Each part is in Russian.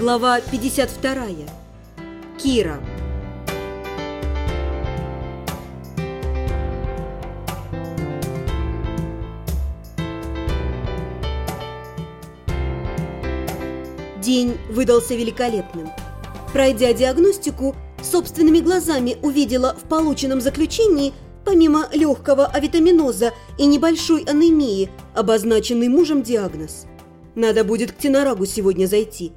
Глава 52. Кира. День выдался великолепным. Пройдя диагностику, собственными глазами увидела в полученном заключении, помимо легкого авитаминоза и небольшой анемии, обозначенный мужем диагноз. Надо будет к Тенорагу сегодня зайти.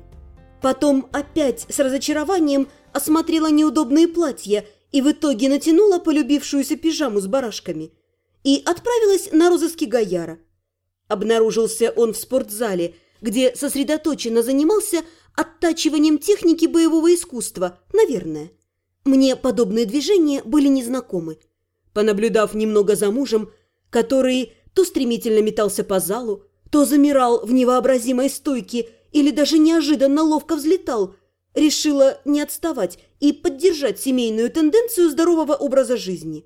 Потом опять с разочарованием осмотрела неудобные платья и в итоге натянула полюбившуюся пижаму с барашками. И отправилась на розыски Гаяра. Обнаружился он в спортзале, где сосредоточенно занимался оттачиванием техники боевого искусства, наверное. Мне подобные движения были незнакомы. Понаблюдав немного за мужем, который то стремительно метался по залу, то замирал в невообразимой стойке или даже неожиданно ловко взлетал, решила не отставать и поддержать семейную тенденцию здорового образа жизни.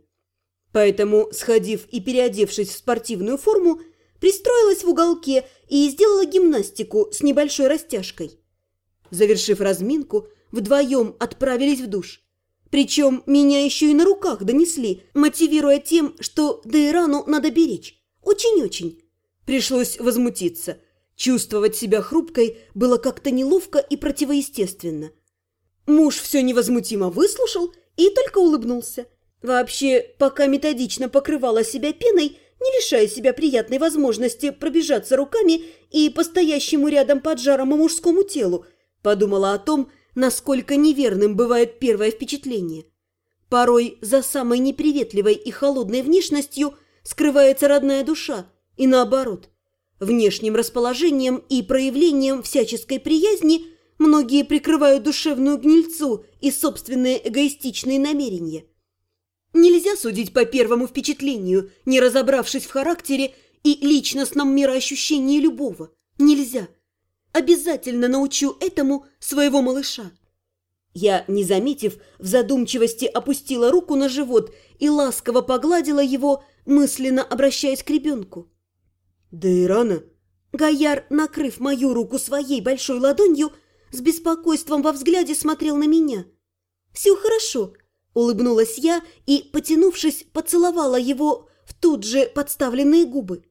Поэтому, сходив и переодевшись в спортивную форму, пристроилась в уголке и сделала гимнастику с небольшой растяжкой. Завершив разминку, вдвоем отправились в душ. Причем меня еще и на руках донесли, мотивируя тем, что Дейрану надо беречь. Очень-очень. Пришлось возмутиться. Чувствовать себя хрупкой было как-то неловко и противоестественно. Муж все невозмутимо выслушал и только улыбнулся. Вообще, пока методично покрывала себя пеной, не лишая себя приятной возможности пробежаться руками и по стоящему рядом поджарому мужскому телу, подумала о том, насколько неверным бывает первое впечатление. Порой за самой неприветливой и холодной внешностью скрывается родная душа – и наоборот, внешним расположением и проявлением всяческой приязни многие прикрывают душевную гнильцу и собственные эгоистичные намерения. Нельзя судить по первому впечатлению, не разобравшись в характере и личностном мироощущении любого. Нельзя. Обязательно научу этому своего малыша. Я, не заметив, в задумчивости опустила руку на живот и ласково погладила его, мысленно обращаясь к ребенку. Да и рано. Гояр, накрыв мою руку своей большой ладонью, с беспокойством во взгляде смотрел на меня. «Все хорошо», – улыбнулась я и, потянувшись, поцеловала его в тут же подставленные губы.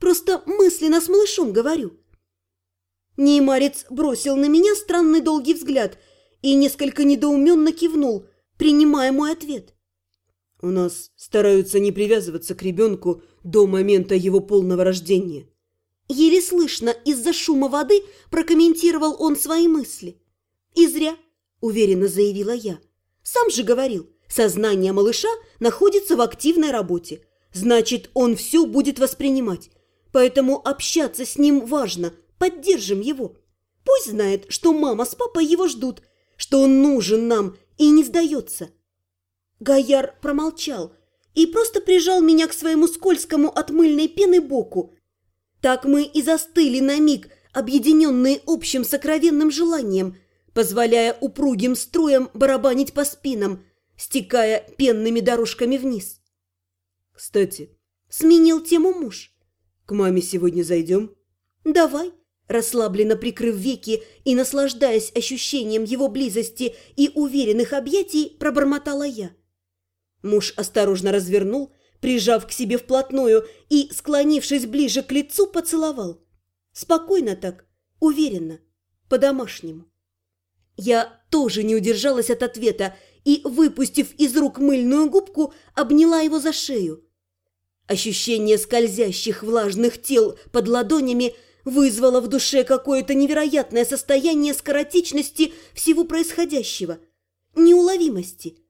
«Просто мысленно с малышом говорю». Неймарец бросил на меня странный долгий взгляд и несколько недоуменно кивнул, принимая мой ответ. У нас стараются не привязываться к ребенку до момента его полного рождения. Еле слышно, из-за шума воды прокомментировал он свои мысли. «И зря», – уверенно заявила я. «Сам же говорил, сознание малыша находится в активной работе. Значит, он все будет воспринимать. Поэтому общаться с ним важно, поддержим его. Пусть знает, что мама с папой его ждут, что он нужен нам и не сдается». Гаяр промолчал и просто прижал меня к своему скользкому от мыльной пены боку. Так мы и застыли на миг, объединенные общим сокровенным желанием, позволяя упругим струям барабанить по спинам, стекая пенными дорожками вниз. «Кстати, сменил тему муж. К маме сегодня зайдем?» «Давай», расслабленно прикрыв веки и наслаждаясь ощущением его близости и уверенных объятий, пробормотала я. Муж осторожно развернул, прижав к себе вплотную и, склонившись ближе к лицу, поцеловал. Спокойно так, уверенно, по-домашнему. Я тоже не удержалась от ответа и, выпустив из рук мыльную губку, обняла его за шею. Ощущение скользящих влажных тел под ладонями вызвало в душе какое-то невероятное состояние скоротечности всего происходящего, неуловимости –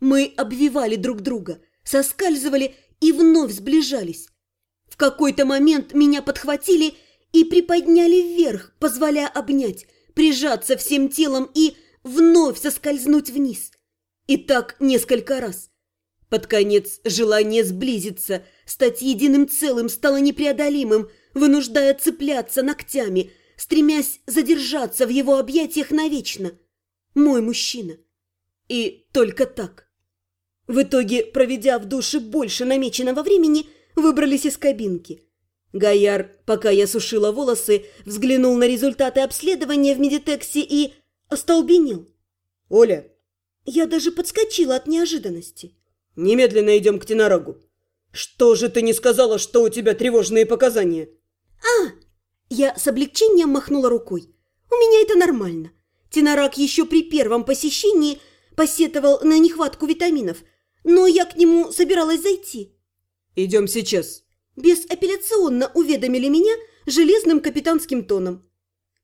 мы обвивали друг друга, соскальзывали и вновь сближались. В какой-то момент меня подхватили и приподняли вверх, позволяя обнять, прижаться всем телом и вновь соскользнуть вниз. И так несколько раз. Под конец желание сблизиться, стать единым целым стало непреодолимым, вынуждая цепляться ногтями, стремясь задержаться в его объятиях навечно. Мой мужчина. И только так. В итоге, проведя в душе больше намеченного времени, выбрались из кабинки. Гаяр, пока я сушила волосы, взглянул на результаты обследования в Медитексе и остолбенел. «Оля!» Я даже подскочила от неожиданности. «Немедленно идем к Тенорогу. Что же ты не сказала, что у тебя тревожные показания?» «А!» Я с облегчением махнула рукой. «У меня это нормально. Тенорак еще при первом посещении посетовал на нехватку витаминов, но я к нему собиралась зайти». «Идем сейчас», безапелляционно уведомили меня железным капитанским тоном.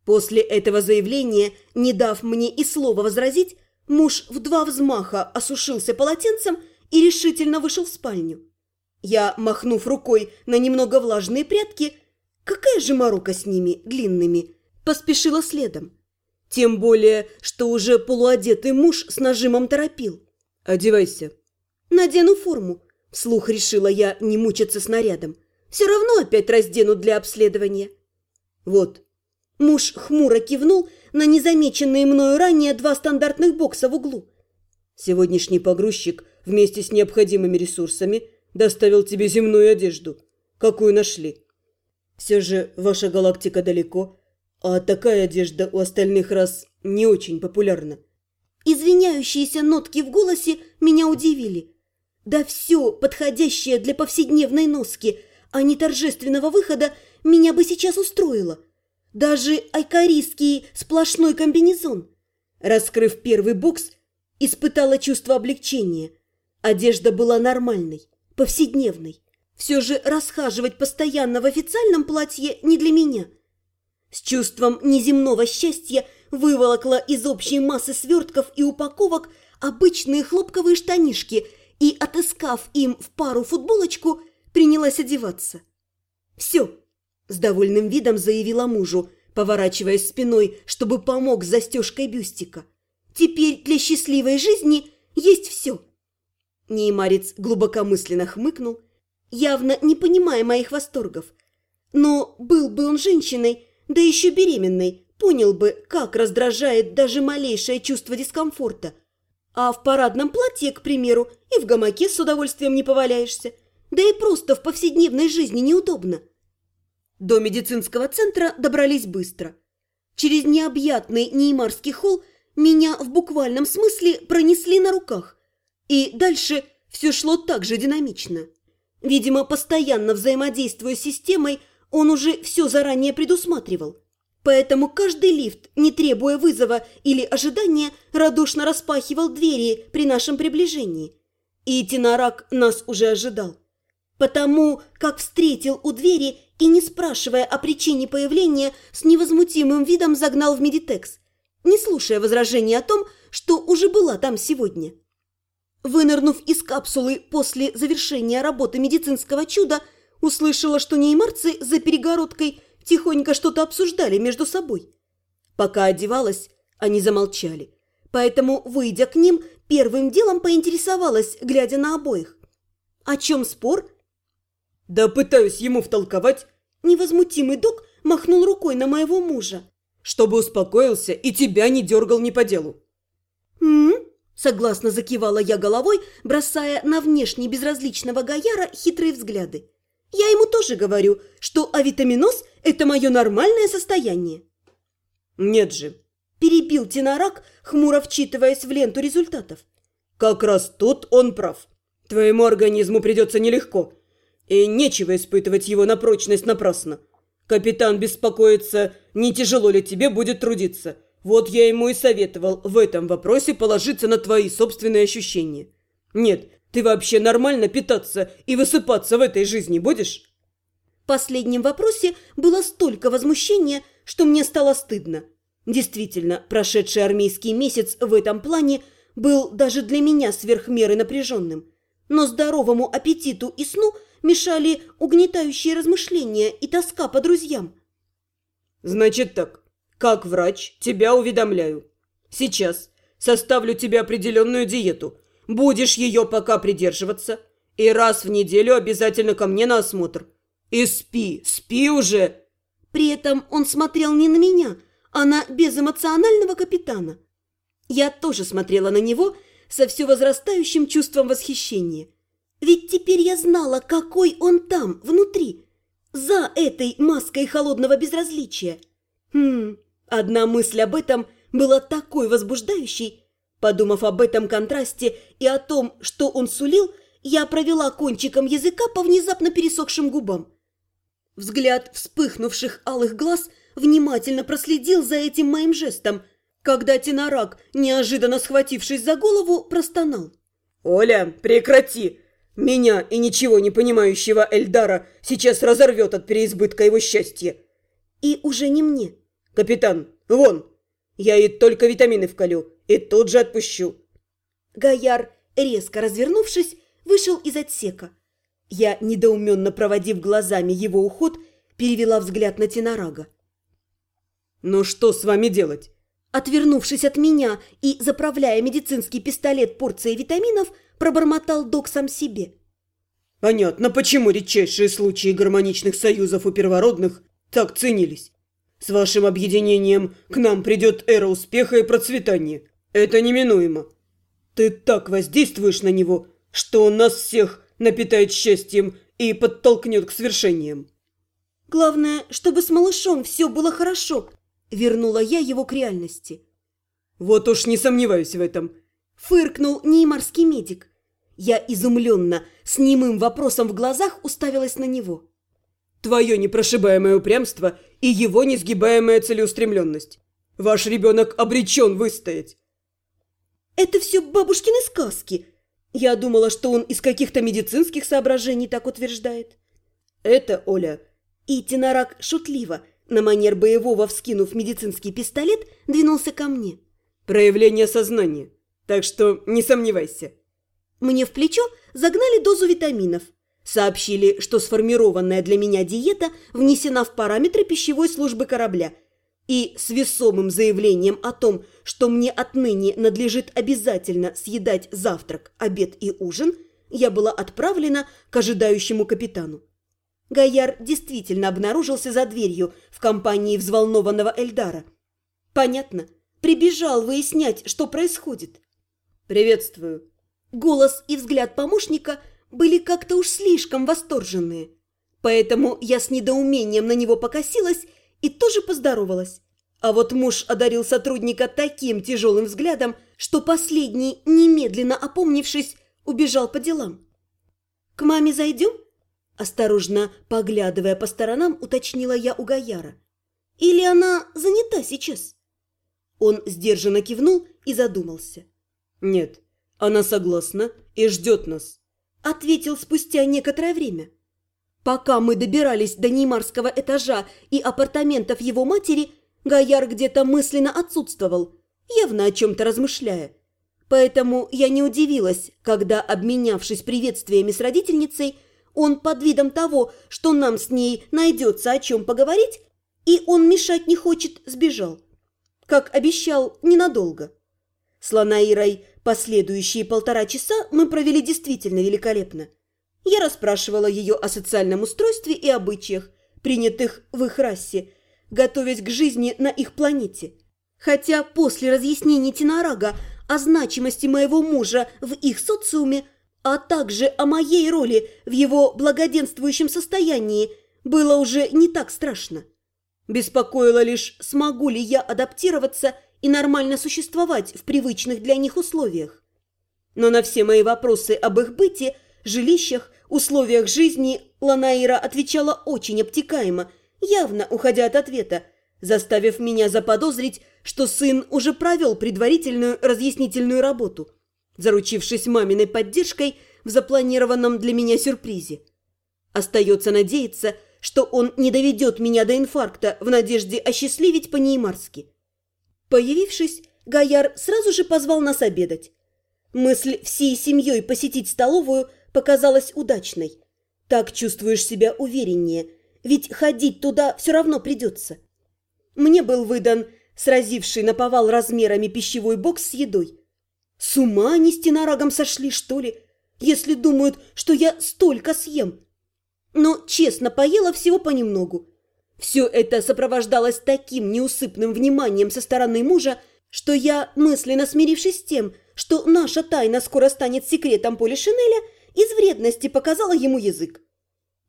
После этого заявления, не дав мне и слова возразить, муж в два взмаха осушился полотенцем и решительно вышел в спальню. Я, махнув рукой на немного влажные прятки, какая же морока с ними, длинными, поспешила следом. Тем более, что уже полуодетый муж с нажимом торопил. «Одевайся». «Надену форму», – вслух решила я не мучиться снарядом. Все равно опять разденут для обследования. Вот. Муж хмуро кивнул на незамеченные мною ранее два стандартных бокса в углу. Сегодняшний погрузчик вместе с необходимыми ресурсами доставил тебе земную одежду. Какую нашли? Все же ваша галактика далеко, а такая одежда у остальных рас не очень популярна. Извиняющиеся нотки в голосе меня удивили. Да все подходящее для повседневной носки – а не торжественного выхода, меня бы сейчас устроило. Даже айкаристский сплошной комбинезон. Раскрыв первый бокс, испытала чувство облегчения. Одежда была нормальной, повседневной. Все же расхаживать постоянно в официальном платье не для меня. С чувством неземного счастья выволокла из общей массы свертков и упаковок обычные хлопковые штанишки и, отыскав им в пару футболочку, принялась одеваться. «Все!» – с довольным видом заявила мужу, поворачиваясь спиной, чтобы помог с застежкой бюстика. «Теперь для счастливой жизни есть все!» Неймарец глубокомысленно хмыкнул, явно не понимая моих восторгов. Но был бы он женщиной, да еще беременной, понял бы, как раздражает даже малейшее чувство дискомфорта. А в парадном платье, к примеру, и в гамаке с удовольствием не поваляешься. Да и просто в повседневной жизни неудобно. До медицинского центра добрались быстро. Через необъятный Неймарский холл меня в буквальном смысле пронесли на руках. И дальше все шло так же динамично. Видимо, постоянно взаимодействуя с системой, он уже все заранее предусматривал. Поэтому каждый лифт, не требуя вызова или ожидания, радушно распахивал двери при нашем приближении. И Тинарак нас уже ожидал потому как встретил у двери и, не спрашивая о причине появления, с невозмутимым видом загнал в медитекс, не слушая возражений о том, что уже была там сегодня. Вынырнув из капсулы после завершения работы медицинского чуда, услышала, что неймарцы за перегородкой тихонько что-то обсуждали между собой. Пока одевалась, они замолчали, поэтому, выйдя к ним, первым делом поинтересовалась, глядя на обоих. О чем спор да пытаюсь ему втолковать. Невозмутимый док махнул рукой на моего мужа. Чтобы успокоился и тебя не дергал не по делу. «М?», -м согласно закивала я головой, бросая на внешне безразличного Гаяра хитрые взгляды. «Я ему тоже говорю, что авитаминоз – это мое нормальное состояние». «Нет же», – перебил Тенорак, хмуро вчитываясь в ленту результатов. «Как раз тут он прав. Твоему организму придется нелегко, и нечего испытывать его на прочность напрасно. Капитан беспокоится, не тяжело ли тебе будет трудиться. Вот я ему и советовал в этом вопросе положиться на твои собственные ощущения. Нет, ты вообще нормально питаться и высыпаться в этой жизни будешь? Последнем вопросе было столько возмущения, что мне стало стыдно. Действительно, прошедший армейский месяц в этом плане был даже для меня сверх меры напряженным. Но здоровому аппетиту и сну – мешали угнетающие размышления и тоска по друзьям. «Значит так, как врач тебя уведомляю. Сейчас составлю тебе определенную диету. Будешь ее пока придерживаться. И раз в неделю обязательно ко мне на осмотр. И спи, спи уже!» При этом он смотрел не на меня, а на безэмоционального капитана. Я тоже смотрела на него со все возрастающим чувством восхищения – ведь теперь я знала, какой он там, внутри. за этой маской холодного безразличия? Хм, одна мысль об этом была такой возбуждающей. Подумав об этом контрасте и о том, что он сулил, я провела кончиком языка по внезапно пересохшим губам. Взгляд вспыхнувших алых глаз внимательно проследил за этим моим жестом, когда Тинорак, неожиданно схватившись за голову, простонал. «Оля, прекрати! Меня и ничего не понимающего Эльдара сейчас разорвет от переизбытка его счастья!» «И уже не мне!» «Капитан, вон! Я ей только витамины вколю и тут же отпущу!» Гаяр, резко развернувшись, вышел из отсека. Я, недоуменно проводив глазами его уход, перевела взгляд на Тинорага. «Ну что с вами делать?» Отвернувшись от меня и заправляя медицинский пистолет порцией витаминов, пробормотал док сам себе. «Понятно, почему редчайшие случаи гармоничных союзов у первородных так ценились. С вашим объединением к нам придет эра успеха и процветания. Это неминуемо. Ты так воздействуешь на него, что он нас всех напитает счастьем и подтолкнет к свершениям. Главное, чтобы с малышом все было хорошо, Вернула я его к реальности. «Вот уж не сомневаюсь в этом», – фыркнул неймарский медик. Я изумленно, с немым вопросом в глазах уставилась на него. «Твое непрошибаемое упрямство и его несгибаемая целеустремленность. Ваш ребенок обречен выстоять». «Это все бабушкины сказки», я думала, что он из каких-то медицинских соображений так утверждает. Это, Оля. И Тенорак шутливо, на манер боевого вскинув медицинский пистолет, двинулся ко мне. Проявление сознания. Так что не сомневайся. Мне в плечо загнали дозу витаминов. Сообщили, что сформированная для меня диета внесена в параметры пищевой службы корабля. И с весомым заявлением о том, что мне отныне надлежит обязательно съедать завтрак, обед и ужин, я была отправлена к ожидающему капитану. Гаяр действительно обнаружился за дверью в компании взволнованного Эльдара. Понятно, прибежал выяснять, что происходит. «Приветствую». Голос и взгляд помощника были как-то уж слишком восторженные. Поэтому я с недоумением на него покосилась и тоже поздоровалась. А вот муж одарил сотрудника таким тяжелым взглядом, что последний, немедленно опомнившись, убежал по делам. «К маме зайдем?» Осторожно поглядывая по сторонам, уточнила я у Гаяра. «Или она занята сейчас?» Он сдержанно кивнул и задумался. «Нет, она согласна и ждет нас», — ответил спустя некоторое время. Пока мы добирались до Неймарского этажа и апартаментов его матери, Гаяр где-то мысленно отсутствовал, явно о чем-то размышляя. Поэтому я не удивилась, когда, обменявшись приветствиями с родительницей, он под видом того, что нам с ней найдется о чем поговорить, и он мешать не хочет, сбежал. Как обещал, ненадолго. С Ланаирой последующие полтора часа мы провели действительно великолепно. Я расспрашивала ее о социальном устройстве и обычаях, принятых в их расе, готовясь к жизни на их планете. Хотя после разъяснений Тинарага о значимости моего мужа в их социуме а также о моей роли в его благоденствующем состоянии, было уже не так страшно. Беспокоило лишь, смогу ли я адаптироваться и нормально существовать в привычных для них условиях. Но на все мои вопросы об их быте, жилищах, условиях жизни Ланаира отвечала очень обтекаемо, явно уходя от ответа, заставив меня заподозрить, что сын уже провел предварительную разъяснительную работу – заручившись маминой поддержкой в запланированном для меня сюрпризе. Остается надеяться, что он не доведет меня до инфаркта в надежде осчастливить по-неймарски. Появившись, Гаяр сразу же позвал нас обедать. Мысль всей семьей посетить столовую показалась удачной. Так чувствуешь себя увереннее, ведь ходить туда все равно придется. Мне был выдан сразивший наповал размерами пищевой бокс с едой. С ума они с тенорагом сошли, что ли, если думают, что я столько съем? Но честно поела всего понемногу. Все это сопровождалось таким неусыпным вниманием со стороны мужа, что я, мысленно смирившись с тем, что наша тайна скоро станет секретом Поли Шинеля, из вредности показала ему язык.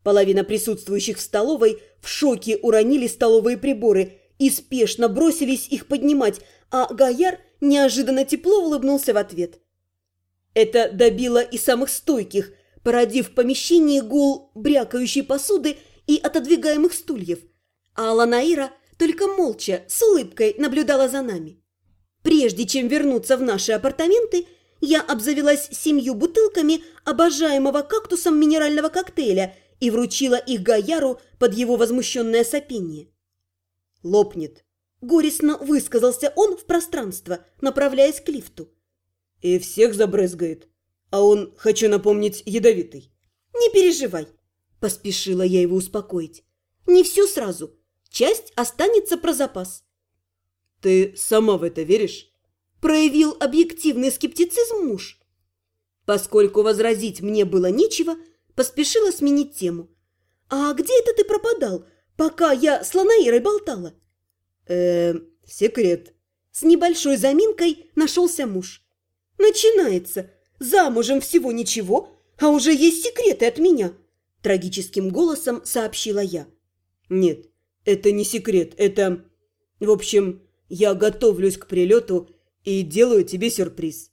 Половина присутствующих в столовой в шоке уронили столовые приборы и спешно бросились их поднимать, а Гаяр неожиданно тепло улыбнулся в ответ. Это добило и самых стойких, породив в помещении гул брякающей посуды и отодвигаемых стульев. А Ланаира только молча, с улыбкой наблюдала за нами. Прежде чем вернуться в наши апартаменты, я обзавелась семью бутылками обожаемого кактусом минерального коктейля и вручила их Гаяру под его возмущенное сопение. «Лопнет», – горестно высказался он в пространство, направляясь к лифту. «И всех забрызгает. А он, хочу напомнить, ядовитый». «Не переживай», – поспешила я его успокоить. «Не все сразу. Часть останется про запас». «Ты сама в это веришь?» Проявил объективный скептицизм муж. Поскольку возразить мне было нечего, поспешила сменить тему. «А где это ты пропадал, пока я с Ланаирой болтала?» э секрет». С небольшой заминкой нашелся муж. «Начинается. Замужем всего ничего, а уже есть секреты от меня», трагическим голосом сообщила я. «Нет, это не секрет, это... В общем, я готовлюсь к прилету и делаю тебе сюрприз».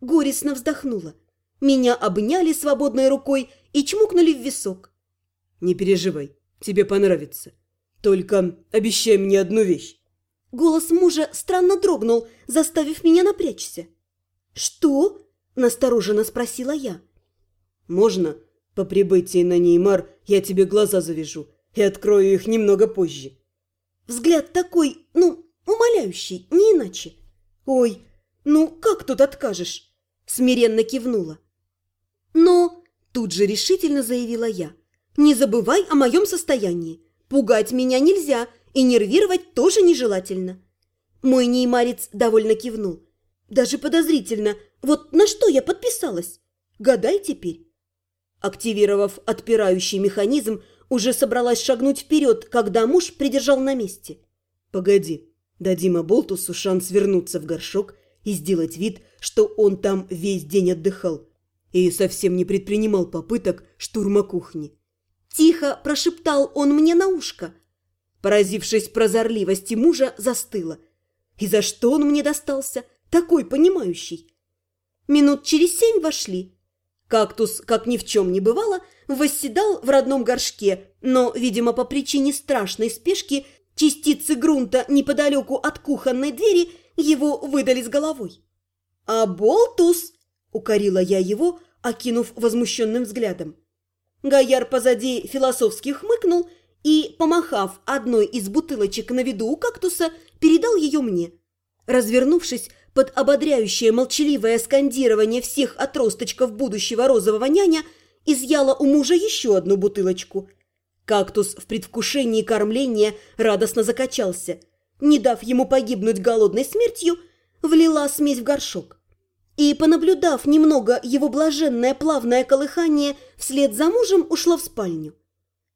Горестно вздохнула. Меня обняли свободной рукой и чмокнули в висок. «Не переживай, тебе понравится. Только обещай мне одну вещь». Голос мужа странно дрогнул, заставив меня напрячься. «Что?» – настороженно спросила я. «Можно по прибытии на Неймар я тебе глаза завяжу и открою их немного позже?» Взгляд такой, ну, умоляющий, не иначе. «Ой, ну как тут откажешь?» – смиренно кивнула. «Но...» – тут же решительно заявила я. «Не забывай о моем состоянии. Пугать меня нельзя, и нервировать тоже нежелательно». Мой неймарец довольно кивнул. «Даже подозрительно. Вот на что я подписалась? Гадай теперь». Активировав отпирающий механизм, уже собралась шагнуть вперед, когда муж придержал на месте. «Погоди, дадим Аболтусу шанс вернуться в горшок и сделать вид, что он там весь день отдыхал и совсем не предпринимал попыток штурма кухни». Тихо прошептал он мне на ушко. Поразившись прозорливости мужа, застыла. И за что он мне достался, такой понимающий? Минут через семь вошли. Кактус, как ни в чем не бывало, восседал в родном горшке, но, видимо, по причине страшной спешки, частицы грунта неподалеку от кухонной двери его выдали с головой. «А болтус!» – укорила я его, окинув возмущенным взглядом. Гаяр позади философски хмыкнул и, помахав одной из бутылочек на виду у кактуса, передал ее мне. Развернувшись, под ободряющее молчаливое скандирование всех отросточков будущего розового няня изъяла у мужа еще одну бутылочку. Кактус в предвкушении кормления радостно закачался. Не дав ему погибнуть голодной смертью, влила смесь в горшок. И, понаблюдав немного его блаженное плавное колыхание, вслед за мужем ушла в спальню.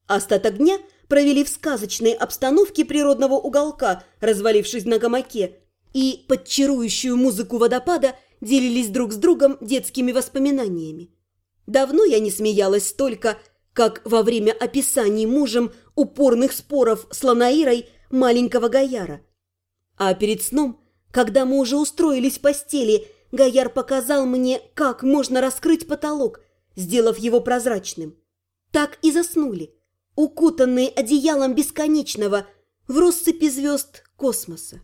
Остаток дня провели в сказочной обстановке природного уголка, развалившись на гамаке, и под чарующую музыку водопада делились друг с другом детскими воспоминаниями. Давно я не смеялась столько, как во время описаний мужем упорных споров с Ланаирой маленького Гаяра. А перед сном, когда мы уже устроились в постели, Гаяр показал мне, как можно раскрыть потолок, сделав его прозрачным. Так и заснули, укутанные одеялом бесконечного в россыпи звезд космоса.